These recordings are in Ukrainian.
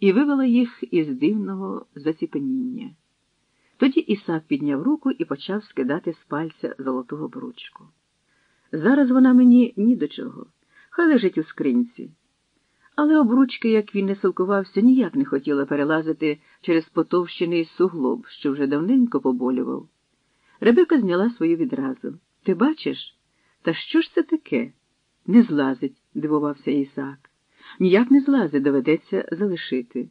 і вивела їх із дивного заціпеніння. Тоді Ісак підняв руку і почав скидати з пальця золотого бручку. Зараз вона мені ні до чого, хай лежить у скринці. Але обручки, як він не силкувався, ніяк не хотіла перелазити через потовщений суглоб, що вже давненько поболював. Ребека зняла свою відразу. Ти бачиш? Та що ж це таке? Не злазить, дивувався Ісак. Ніяк не злазить, доведеться залишити.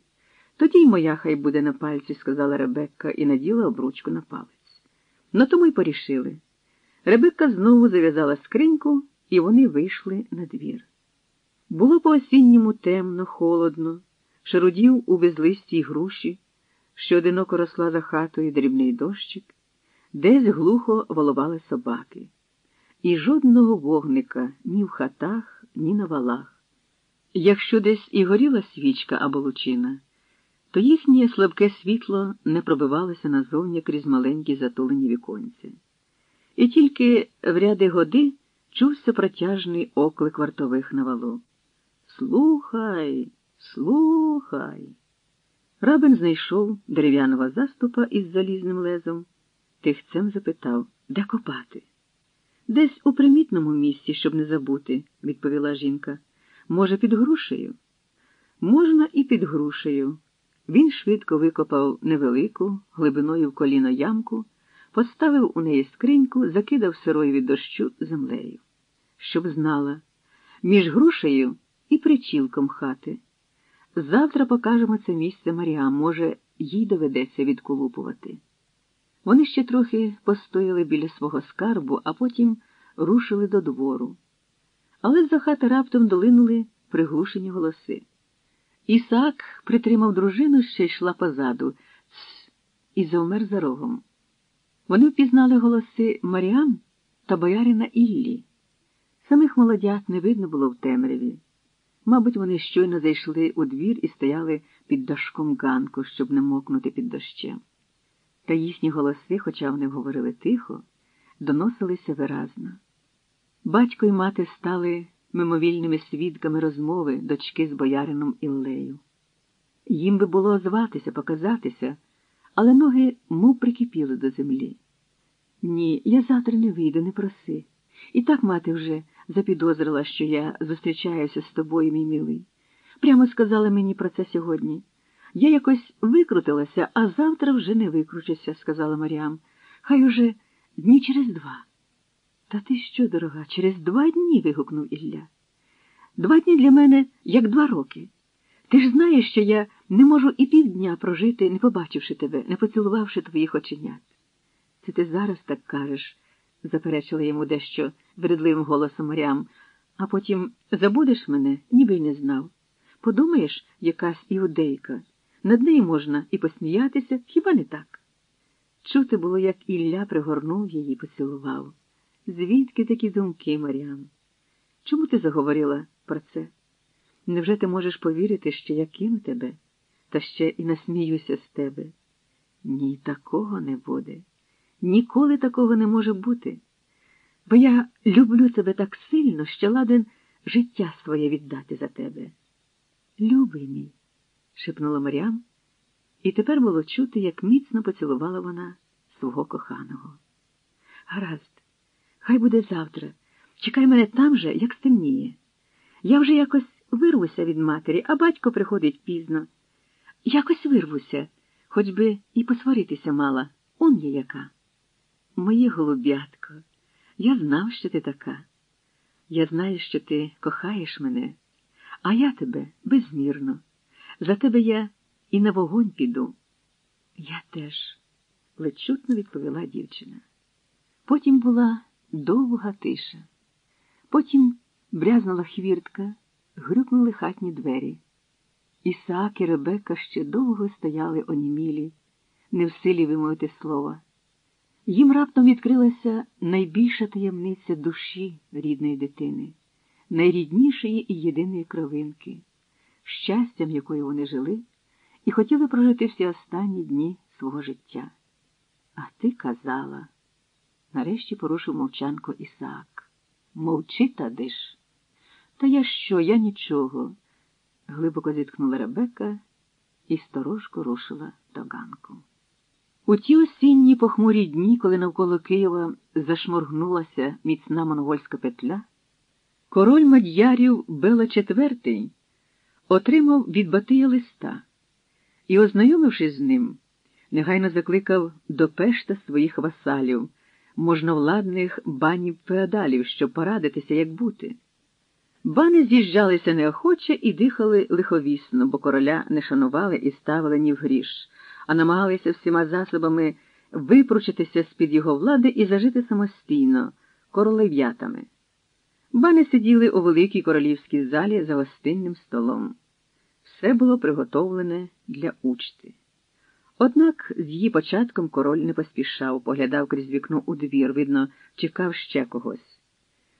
Тоді й моя хай буде на пальці, сказала Ребекка і наділа обручку на палець. На тому й порішили. Ребекка знову зав'язала скриньку, і вони вийшли на двір. Було по осінньому темно, холодно, шарудів у безлистій груші, що одиноко росла за хатою дрібний дощик, десь глухо волували собаки. І жодного вогника ні в хатах, ні на валах. Якщо десь і горіла свічка або лучина, то їхнє слабке світло не пробивалося назовні крізь маленькі затулені віконці. І тільки в ряди годи чувся протяжний оклик вартових на валу. Слухай, слухай. Рабин знайшов дерев'яного заступа із залізним лезом, тихцем запитав, де копати? Десь у примітному місці, щоб не забути, відповіла жінка. Може, під грушею? Можна і під грушею. Він швидко викопав невелику, глибиною в коліно ямку, поставив у неї скриньку, закидав сирою від дощу землею. Щоб знала, між грушею і причілком хати. Завтра покажемо це місце Маріам, може, їй доведеться відколупувати. Вони ще трохи постояли біля свого скарбу, а потім рушили до двору. Але з-за хати раптом долинули приглушені голоси. Ісаак притримав дружину, що йшла позаду, Тс, і завмер за рогом. Вони впізнали голоси Маріам та боярина Іллі. Самих молодят не видно було в темряві. Мабуть, вони щойно зайшли у двір і стояли під дашком ганку, щоб не мокнути під дощем. Та їхні голоси, хоча вони говорили тихо, доносилися виразно. Батько й мати стали мимовільними свідками розмови дочки з боярином Іллею. Їм би було зватися, показатися, але ноги мов прикипіли до землі. Ні, я завтра не вийду, не проси. І так мати вже запідозрила, що я зустрічаюся з тобою, мій милий. Прямо сказала мені про це сьогодні. Я якось викрутилася, а завтра вже не викручуся, сказала Маріам. Хай уже дні через два. Та ти що, дорога, через два дні. вигукнув Ілля. Два дні для мене як два роки. Ти ж знаєш, що я не можу і півдня прожити, не побачивши тебе, не поцілувавши твоїх оченят. Це ти зараз так кажеш, заперечила йому дещо вредливим голосом Марям, а потім забудеш мене, ніби й не знав. Подумаєш, якась іудейка. Над нею можна і посміятися, хіба не так? Чути було, як Ілля пригорнув її, поцілував. Звідки такі думки, Маріам? Чому ти заговорила про це? Невже ти можеш повірити, що я кину тебе, та ще і насміюся з тебе? Ні, такого не буде. Ніколи такого не може бути. Бо я люблю тебе так сильно, що ладен життя своє віддати за тебе. Любий мій, шепнула Маріам, і тепер було чути, як міцно поцілувала вона свого коханого. Гаразд, хай буде завтра. Чекай мене там же, як стемніє. Я вже якось вирвуся від матері, а батько приходить пізно. Якось вирвуся, хоч би і посваритися мала. Он є яка. Моє голуб'ятко, я знав, що ти така. Я знаю, що ти кохаєш мене, а я тебе безмірно. За тебе я і на вогонь піду. Я теж, ледь чутно відповіла дівчина. Потім була довга тиша. Потім брязнула хвіртка, грюкнули хатні двері. Ісаак і Ребекка ще довго стояли онімілі, не в силі вимовити слова. Їм раптом відкрилася найбільша таємниця душі рідної дитини, найріднішої і єдиної кровинки, щастям, якою вони жили, і хотіли прожити всі останні дні свого життя. А ти казала, нарешті порушив мовчанко Ісаак. Мовчи, Тадиш. Та я що, я нічого, глибоко зітхнула Ребекка і сторожко рушила до ганку. У ті осінні похмурі дні, коли навколо Києва зашморгнулася міцна монгольська петля, король мадярів Бела IV отримав від Батия листа і, ознайомившись з ним, негайно закликав до пешта своїх васалів, можновладних банів феодалів, щоб порадитися, як бути. Бани з'їжджалися неохоче і дихали лиховісно, бо короля не шанували і ставили ні в гріш, а намагалися всіма засобами випручитися з-під його влади і зажити самостійно, королев'ятами. Бани сиділи у великій королівській залі за гостинним столом. Все було приготовлене для учти. Однак з її початком король не поспішав, поглядав крізь вікно у двір, видно, чекав ще когось.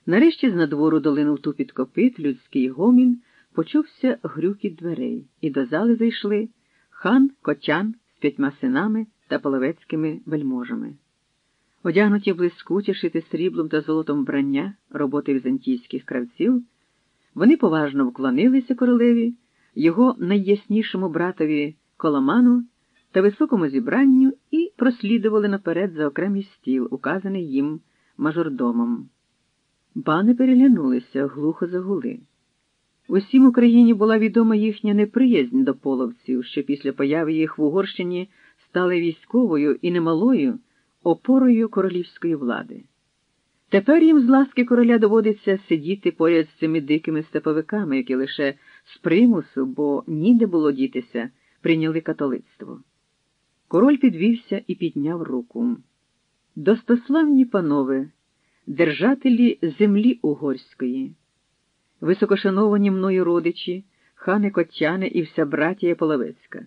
Нарешті з надвору долинув тупіт копит, людський гомін, почувся грюкіт дверей, і до зали зайшли хан Котян з п'ятьма синами та половецькими вельможами. Одягнуті блискуче шити сріблом та золотом вбрання роботи візантійських кравців, вони поважно вклонилися королеві, його найяснішому братові Коломану та високому зібранню і прослідували наперед за окремий стіл, указаний їм мажордомом. Бани переглянулися, глухо загули. Усім Україні була відома їхня неприязнь до половців, що після появи їх в Угорщині стали військовою і немалою опорою королівської влади. Тепер їм з ласки короля доводиться сидіти поряд з цими дикими степовиками, які лише з примусу, бо ніде було дітися, прийняли католицтво. Король підвівся і підняв руку. Достославні панове, держателі землі угорської, високошановані мною родичі, хани котчане і вся братія Половецька.